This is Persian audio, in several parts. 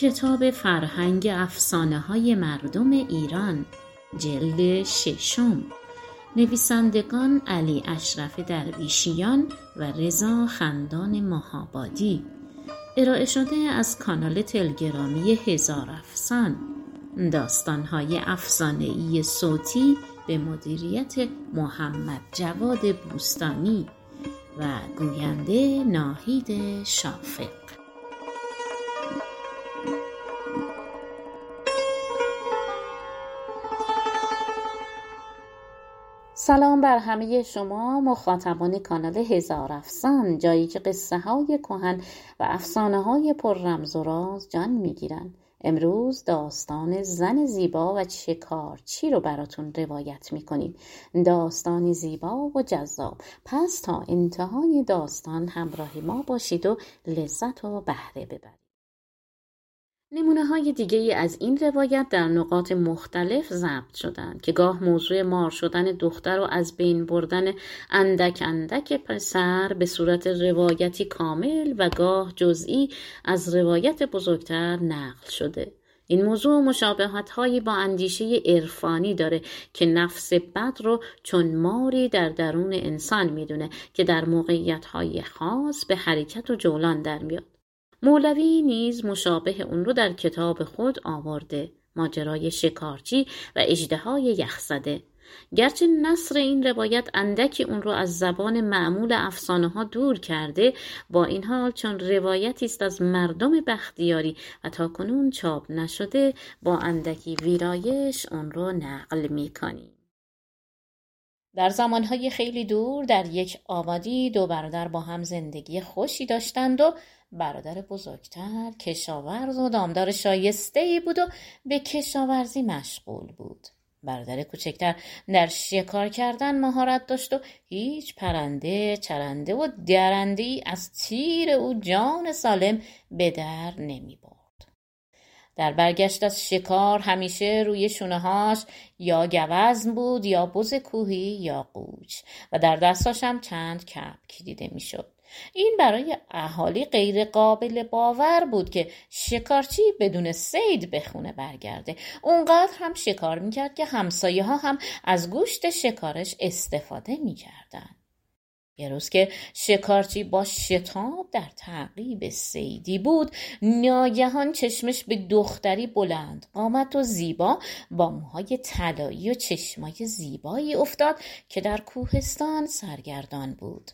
کتاب فرهنگ افسانه های مردم ایران جلد ششم. نویسندگان علی اشرف درویشیان و رضا خندان مهابادی ارائه شده از کانال تلگرامی هزار افسان. داستانهای افسانهای صوتی به مدیریت محمد جواد بوستانی و گوینده ناهید شافق. سلام بر همه شما مخاطبان کانال هزار افسان. جایی که قصه های کهن و افسانه های پر رمز و راز جان می‌گیرن امروز داستان زن زیبا و شکارچی رو براتون روایت می‌کنیم. داستانی زیبا و جذاب. پس تا انتهای داستان همراه ما باشید و لذت و بهره ببرید. نمونه های دیگه از این روایت در نقاط مختلف ضبط شدند که گاه موضوع مار شدن دختر و از بین بردن اندک اندک پسر به صورت روایتی کامل و گاه جزئی از روایت بزرگتر نقل شده. این موضوع مشابهت هایی با اندیشه عرفانی داره که نفس بد رو چون ماری در درون انسان می‌دونه که در موقعیت های خاص به حرکت و جولان در میاد. مولوی نیز مشابه اون رو در کتاب خود آورده ماجرای شکارچی و اجدهای یخزده گرچه نصر این روایت اندکی اون رو از زبان معمول افسانه ها دور کرده با این حال چون روایتی است از مردم بختیاری و تا کنون چاپ نشده با اندکی ویرایش اون رو نقل می کنیم. در زمانهای خیلی دور در یک آبادی دو برادر با هم زندگی خوشی داشتند و برادر بزرگتر کشاورز و دامدار شایسته ای بود و به کشاورزی مشغول بود. برادر کوچکتر در شکار کردن مهارت داشت و هیچ پرنده، چرنده و درنده از تیر او جان سالم به در نمی برد. در برگشت از شکار همیشه روی شونههاش یا گوزن بود یا بز کوهی یا قوچ و در دستاش هم چند کپک دیده می‌شد. این برای اهالی غیر قابل باور بود که شکارچی بدون سید به خونه برگرده. اونقدر هم شکار می‌کرد که همسایه ها هم از گوشت شکارش استفاده می‌کردن. یه روز که شکارچی با شتاب در تعقیب سیدی بود ناگهان چشمش به دختری بلند قامت و زیبا با موهای طلایی و چشمای زیبایی افتاد که در کوهستان سرگردان بود.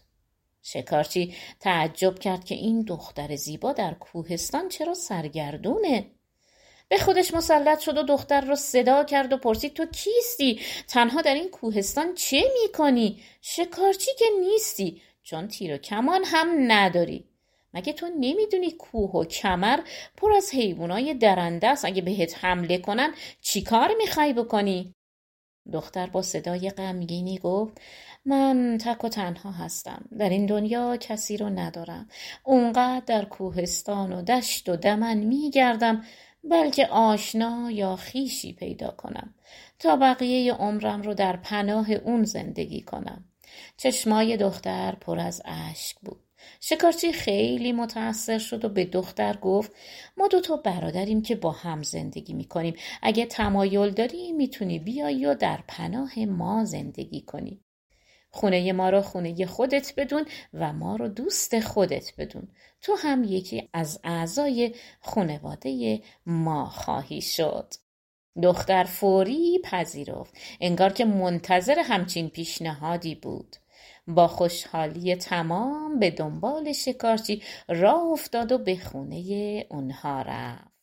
شکارچی تعجب کرد که این دختر زیبا در کوهستان چرا سرگردونه؟ به خودش مسلط شد و دختر را صدا کرد و پرسید تو کیستی؟ تنها در این کوهستان چه می‌کنی؟ شکارچی که نیستی چون تیر و کمان هم نداری. مگه تو نمی‌دونی کوه و کمر پر از حیوانای درنده است؟ اگه بهت حمله کنن چیکار می‌خوای بکنی؟ دختر با صدای غمگینی گفت من تک و تنها هستم. در این دنیا کسی رو ندارم. اونقدر در کوهستان و دشت و دمن میگردم بلکه آشنا یا خیشی پیدا کنم. تا بقیه عمرم رو در پناه اون زندگی کنم. چشمای دختر پر از اشک بود. شکارچی خیلی متأثر شد و به دختر گفت ما دو تا برادریم که با هم زندگی می‌کنیم. اگه تمایل داری می‌تونی بیایی و در پناه ما زندگی کنی. خونه ما رو خونه خودت بدون و ما رو دوست خودت بدون. تو هم یکی از اعضای خانواده ما خواهی شد. دختر فوری پذیرفت. انگار که منتظر همچین پیشنهادی بود. با خوشحالی تمام به دنبال شکارچی راه افتاد و به خونه اونها رفت.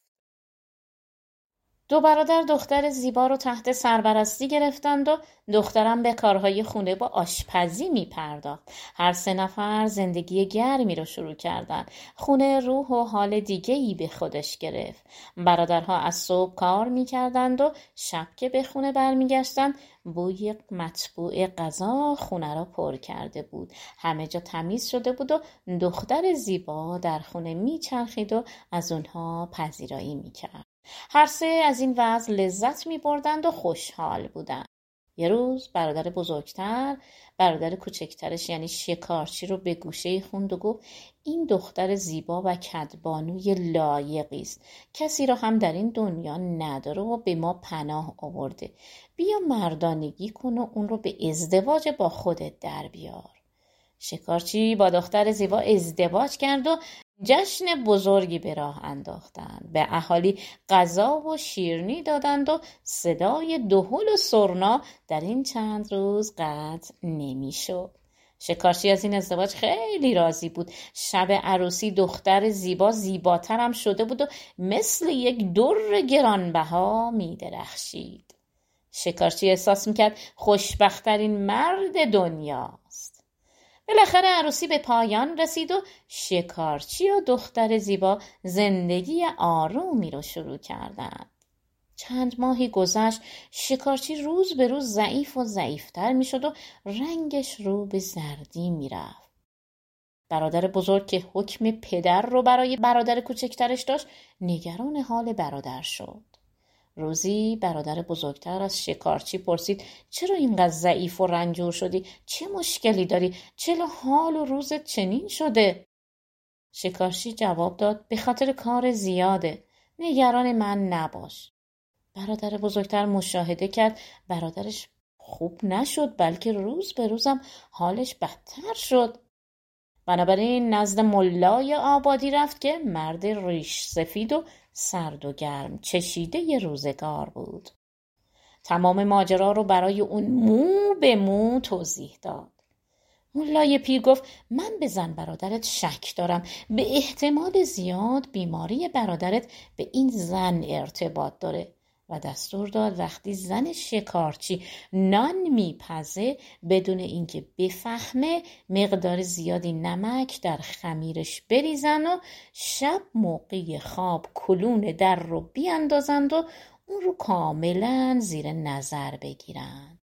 دو برادر دختر زیبا رو تحت سربرستی گرفتند و دخترم به کارهای خونه با آشپزی می پرداخت. هر سه نفر زندگی گرمی رو شروع کردند. خونه روح و حال دیگه ای به خودش گرفت. برادرها از صبح کار می کردند و شب که به خونه برمیگشتند بوی مطبوع غذا خونه را پر کرده بود. همه جا تمیز شده بود و دختر زیبا در خونه میچرخید و از اونها پذیرایی می‌کرد. هر سه از این وضع لذت می بردند و خوشحال بودند. یه روز برادر بزرگتر برادر کوچکترش یعنی شکارچی رو به گوشه خوند و گفت این دختر زیبا و کدبانوی لایقی است. کسی را هم در این دنیا نداره و به ما پناه آورده. بیا مردانگی کن و اون رو به ازدواج با خودت در بیار. شکارچی با دختر زیبا ازدواج کرد و جشن بزرگی به راه انداختند. به اهالی غذا و شیرنی دادند و صدای دهل و سرنا در این چند روز قطع نمی‌شد. شکارچی از این ازدواج خیلی راضی بود. شب عروسی دختر زیبا زیباترم شده بود و مثل یک در گرانبها می درخشید شکارچی احساس می‌کرد خوشبختترین مرد دنیاست بالاخره عروسی به پایان رسید و شکارچی و دختر زیبا زندگی آرومی رو شروع کردند. چند ماهی گذشت شکارچی روز به روز ضعیف و ضعیفتر می‌شد و رنگش رو به زردی می‌رفت. برادر بزرگ که حکم پدر رو برای برادر کوچکترش داشت نگران حال برادر شد. روزی برادر بزرگتر از شکارچی پرسید چرا اینقدر ضعیف و رنجور شدی؟ چه مشکلی داری؟ چرا حال و روزت چنین شده؟ شکارچی جواب داد به خاطر کار زیاده. نگران من نباش. برادر بزرگتر مشاهده کرد برادرش خوب نشد بلکه روز به روزم حالش بدتر شد. بنابراین نزد ملای آبادی رفت که مرد ریش سفید و سرد و گرم چشیده روزگار بود. تمام ماجرا رو برای اون مو به مو توضیح داد. ملای پیر گفت من به زن برادرت شک دارم. به احتمال زیاد بیماری برادرت به این زن ارتباط داره. دستور داد وقتی زن شکارچی نان میپزه بدون اینکه بفهمه مقدار زیادی نمک در خمیرش بریزن و شب موقع خواب کلون در رو بیاندازند و اون رو کاملا زیر نظر بگیرند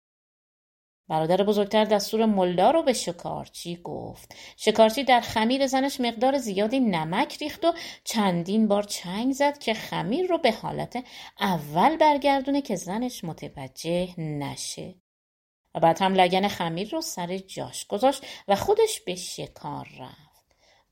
برادر بزرگتر دستور ملا رو به شکارچی گفت. شکارچی در خمیر زنش مقدار زیادی نمک ریخت و چندین بار چنگ زد که خمیر رو به حالت اول برگردونه که زنش متوجه نشه. و بعد هم لگن خمیر رو سر جاش گذاشت و خودش به شکار رفت.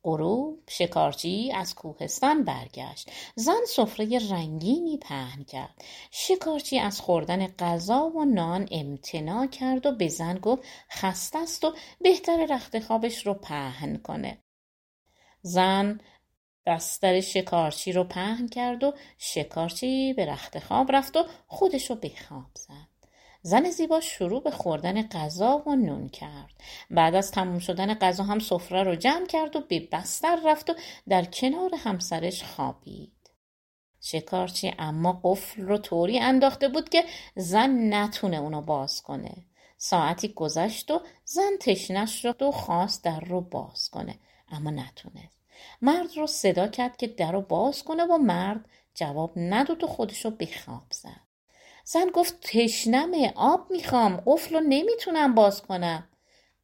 غروب شکارچی از کوهستان برگشت. زن سفره رنگینی پهن کرد. شکارچی از خوردن غذا و نان امتناع کرد و به زن گفت خسته است و بهتر رخت خوابش رو پهن کنه. زن بستر شکارچی رو پهن کرد و شکارچی به رخت خواب رفت و خودش رو به خواب زد. زن زیبا شروع به خوردن غذا و نون کرد. بعد از تموم شدن غذا هم سفره رو جمع کرد و به بستر رفت و در کنار همسرش خوابید. شکارچی اما قفل رو طوری انداخته بود که زن نتونه اونو باز کنه. ساعتی گذشت و زن تشنش شد و خواست در رو باز کنه اما نتونست مرد رو صدا کرد که در رو باز کنه و مرد جواب نداد و خودش رو به زد. زن گفت تشنمه آب می‌خوام قفل رو نمی‌تونم باز کنم.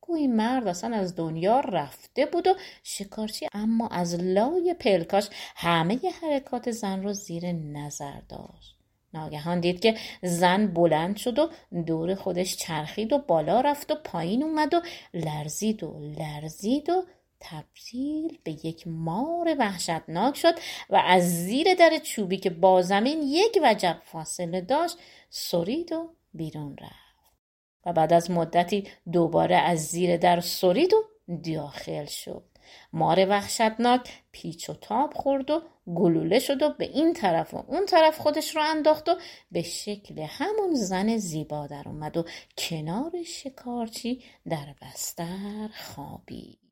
گویی مرد اصلا از دنیا رفته بود و شکارچی اما از لای پلکاش همه حرکات زن رو زیر نظر داشت. ناگهان دید که زن بلند شد و دور خودش چرخید و بالا رفت و پایین اومد و لرزید و لرزید و تبدیل به یک مار وحشتناک شد و از زیر در چوبی که با زمین یک وجب فاصله داشت سرید و بیرون رفت. و بعد از مدتی دوباره از زیر در سرید و داخل شد. مار وحشتناک پیچ و تاب خورد و گلوله شد و به این طرف و اون طرف خودش رو انداخت و به شکل همون زن زیبا در اومد و کنار شکارچی در بستر خوابید.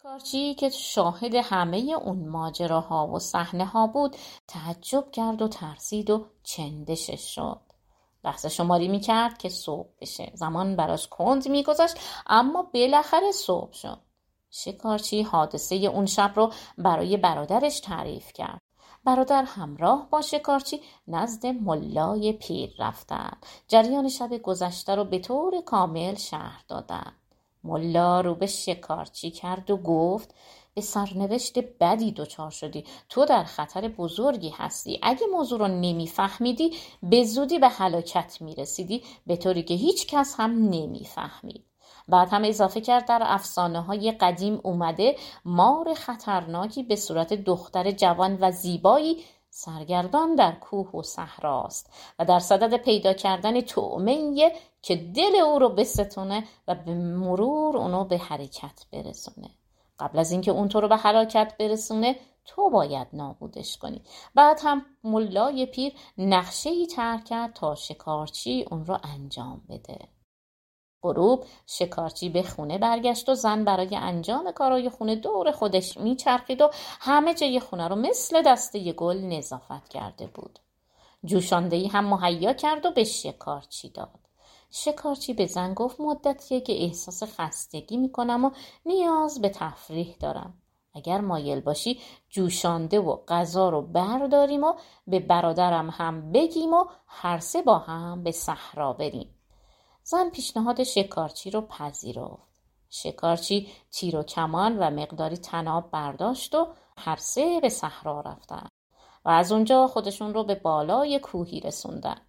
شکارچی که شاهد همه اون ماجراها و صحنه ها بود تعجب کرد و ترسید و چندشش شد. لحظه شماری می‌کرد که صبح بشه. زمان براش کند میگذاشت اما بالاخره صبح شد. شکارچی حادثه اون شب رو برای برادرش تعریف کرد. برادر همراه با شکارچی نزد ملای پیر رفتن. جریان شب گذشته رو به طور کامل شهر دادن. ملا رو به شکارچی کرد و گفت به سرنوشت بدی دچار شدی. تو در خطر بزرگی هستی. اگه موضوع رو نمیفهمیدی به زودی به هلاکت می‌رسیدی. به طوری که هیچ کس هم نمی‌فهمید. بعد هم اضافه کرد در افسانه های قدیم اومده مار خطرناکی به صورت دختر جوان و زیبایی سرگردان در کوه و صحراست و در صدد پیدا کردن تعمه که دل او رو بستونه و به مرور اونو به حرکت برسونه. قبل از اینکه اون تو رو به حلاکت برسونه تو باید نابودش کنی. بعد هم ملای پیر نقشه ای کرد تا شکارچی اون رو انجام بده. غروب شکارچی به خونه برگشت و زن برای انجام کارای خونه دور خودش میچرخید و همه جای خونه رو مثل دسته گل نظافت کرده بود. جوشاندهی هم مهیا کرد و به شکارچی داد. شکارچی به زن گفت مدتیه که احساس خستگی می‌کنم و نیاز به تفریح دارم. اگر مایل باشی جوشانده و غذا رو برداریم و به برادرم هم بگیم و هر سه با هم به صحرا بریم. زن پیشنهاد شکارچی رو پذیرفت. شکارچی تیر و کمان و مقداری تناب برداشت و هر سه به صحرا رفتن و از اونجا خودشون رو به بالای کوهی رسوندن.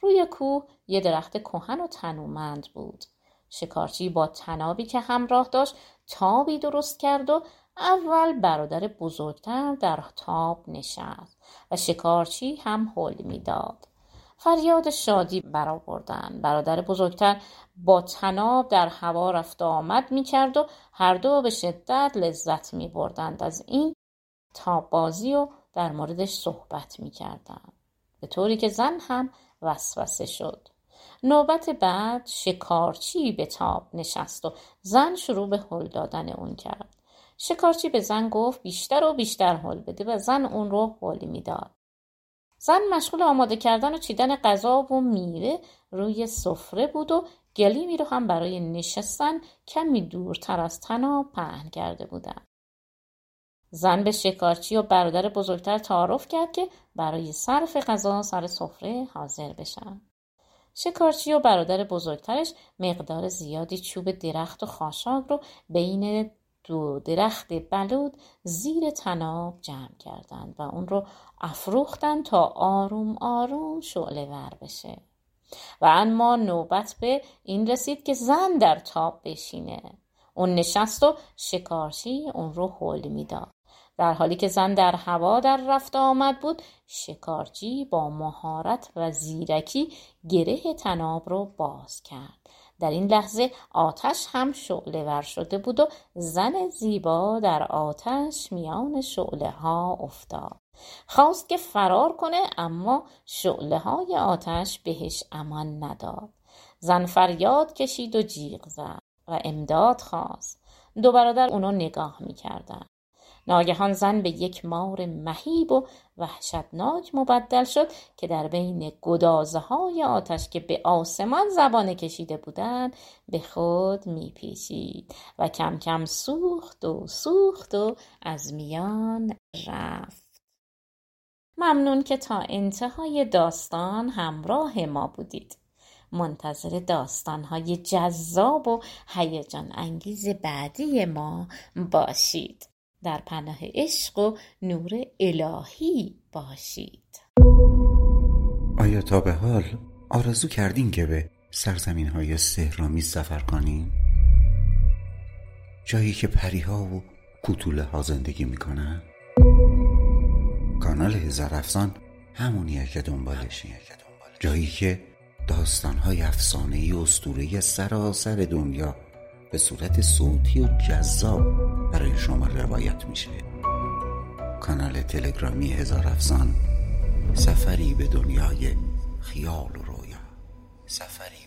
روی کوه یه درخت کهن و تنومند بود. شکارچی با تنابی که همراه داشت تابی درست کرد و اول برادر بزرگتر در تاب نشست و شکارچی هم حل می‌داد. فریاد شادی برآوردند برادر بزرگتر با تناب در هوا رفت آمد می‌کرد و هر دو به شدت لذت میبردند. از این تاب بازی و در موردش صحبت می‌کردند. به طوری که زن هم وسوسه شد. نوبت بعد شکارچی به تاب نشست و زن شروع به هل دادن اون کرد. شکارچی به زن گفت بیشتر و بیشتر هل بده و زن اون رو هل می‌داد. زن مشغول آماده کردن و چیدن غذا و میوه روی سفره بود و گلیمی رو هم برای نشستن کمی دورتر از تناب پهن کرده بودن. زن به شکارچی و برادر بزرگتر تعارف کرد که برای صرف غذا سر سفره حاضر بشن. شکارچی و برادر بزرگترش مقدار زیادی چوب درخت و خاشاک رو بین دو درخت بلود زیر تناب جمع کردند و اون رو افروختن تا آروم آروم شعله ور بشه. و اما نوبت به این رسید که زن در تاب بشینه. اون نشست و شکارچی اون رو حل می‌داد. در حالی که زن در هوا در رفت آمد بود شکارچی با مهارت و زیرکی گره تناب رو باز کرد. در این لحظه آتش هم شعله ور شده بود و زن زیبا در آتش میان شعله ها افتاد. خواست که فرار کنه اما شعله های آتش بهش امان نداد. زن فریاد کشید و جیغ زد و امداد خواست. دو برادر اونو نگاه می‌کردن ناگهان زن به یک مار مهیب و وحشتناک مبدل شد که در بین گدازه های آتش که به آسمان زبانه کشیده بودند به خود میپیچید و کم کم سوخت و سوخت و از میان رفت. ممنون که تا انتهای داستان همراه ما بودید. منتظر داستانهای جذاب و هیجان انگیز بعدی ما باشید. در پناه عشق و نور الهی باشید آیا تا به حال آرزو کردین که به سرزمین های سهرامی سفر کنین؟ جایی که پریها و کوتوله ها زندگی می‌کنن؟ کانال هزار افسان همونیه که دنبالشی جایی که داستان های افسانه ای اسطوره سراسر دنیا به صورت صوتی و جذاب برای شما روایت میشه. کانال تلگرامی هزار افسان سفری به دنیای خیال و رویا. سفری.